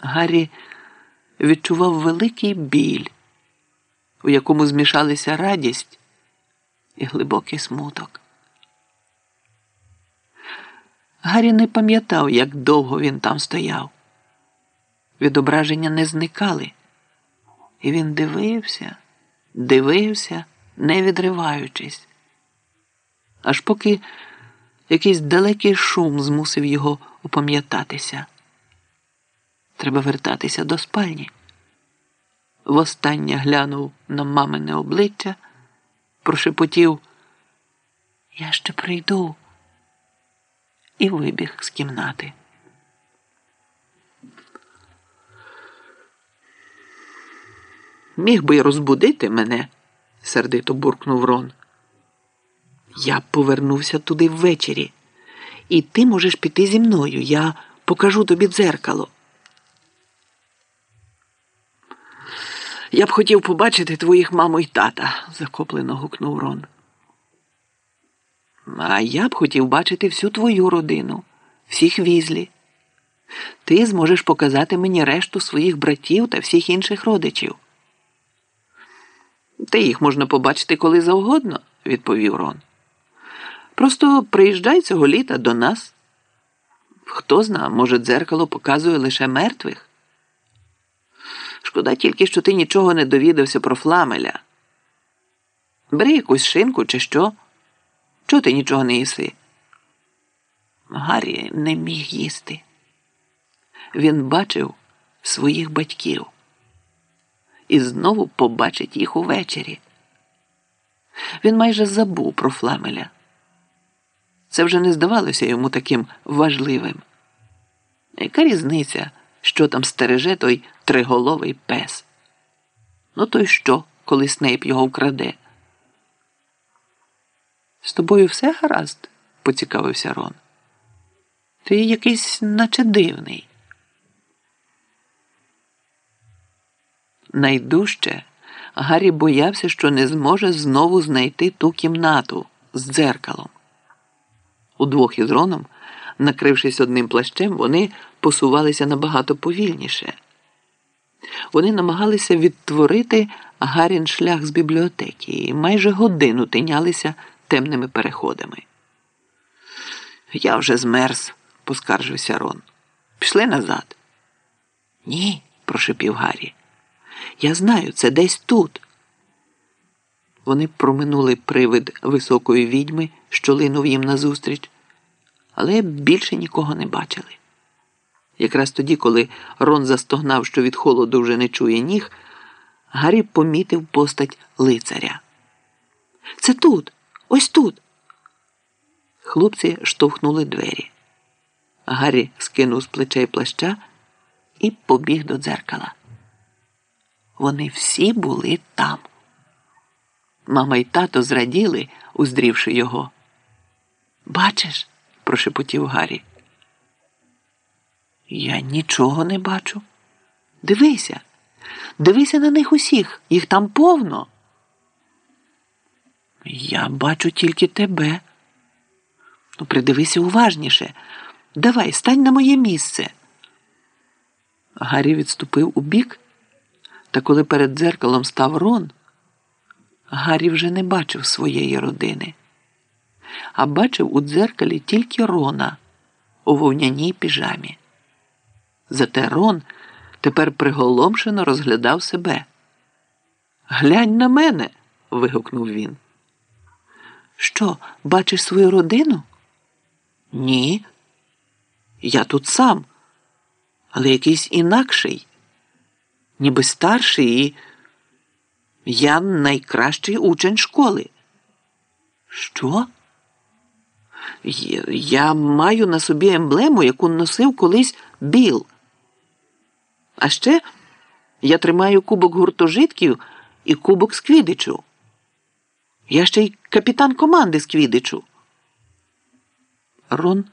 Гаррі відчував великий біль, у якому змішалися радість і глибокий смуток. Гаррі не пам'ятав, як довго він там стояв. Відображення не зникали, і він дивився, дивився, не відриваючись, аж поки якийсь далекий шум змусив його упам'ятатися. Треба вертатися до спальні. Востаннє глянув на мамине обличчя, прошепотів Я ще прийду і вибіг з кімнати. Міг би розбудити мене, сердито буркнув Рон. Я повернувся туди ввечері, і ти можеш піти зі мною. Я покажу тобі дзеркало. Я б хотів побачити твоїх маму й тата, захоплено гукнув Рон. А я б хотів бачити всю твою родину, всіх візлі. Ти зможеш показати мені решту своїх братів та всіх інших родичів. Та їх можна побачити коли завгодно, відповів Рон. Просто приїжджай цього літа до нас. Хто зна, може, дзеркало показує лише мертвих. Шкода тільки, що ти нічого не довідався про фламеля. Бери якусь шинку чи що. Чого ти нічого не їси? Гаррі не міг їсти. Він бачив своїх батьків і знову побачить їх увечері. Він майже забув про фламеля. Це вже не здавалося йому таким важливим. Яка різниця, що там стереже той триголовий пес? Ну, то й що, коли Снейп його вкраде? З тобою все гаразд? поцікавився Рон. Ти якийсь наче дивний. Найдужче Гаррі боявся, що не зможе знову знайти ту кімнату з дзеркалом. Удвох із Роном, накрившись одним плащем, вони посувалися набагато повільніше. Вони намагалися відтворити Гарін шлях з бібліотеки і майже годину тинялися темними переходами. Я вже змерз, поскаржився Рон. Пішли назад. Ні, прошепів Гаррі. Я знаю, це десь тут. Вони проминули привид високої відьми, що линув їм назустріч, але більше нікого не бачили. Якраз тоді, коли Рон застогнав, що від холоду вже не чує ніг, Гаррі помітив постать лицаря. Це тут, ось тут. Хлопці штовхнули двері. Гаррі скинув з плечей плаща і побіг до дзеркала. Вони всі були там. Мама й тато зраділи, уздрівши його. Бачиш? прошепотів Гаррі. Я нічого не бачу. Дивися, дивися на них усіх, їх там повно. Я бачу тільки тебе. Ну, придивися уважніше. Давай, стань на моє місце. Гаррі відступив у бік, та коли перед дзеркалом став Рон, Гаррі вже не бачив своєї родини, а бачив у дзеркалі тільки Рона у вовняній піжамі. Зате Рон тепер приголомшено розглядав себе. Глянь на мене. вигукнув він. Що, бачиш свою родину? Ні. Я тут сам, але якийсь інакший, ніби старший і я найкращий учень школи. Що? Я маю на собі емблему, яку носив колись Біл. А ще я тримаю кубок гуртожитків і кубок з квідичу. Я ще й капітан команди з квідичу. Рон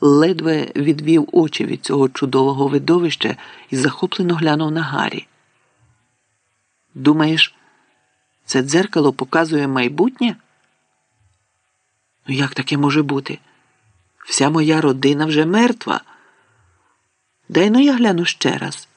ледве відвів очі від цього чудового видовища і захоплено глянув на Гаррі. Думаєш, це дзеркало показує майбутнє? Ну, як таке може бути? Вся моя родина вже мертва. Дай ну я гляну ще раз.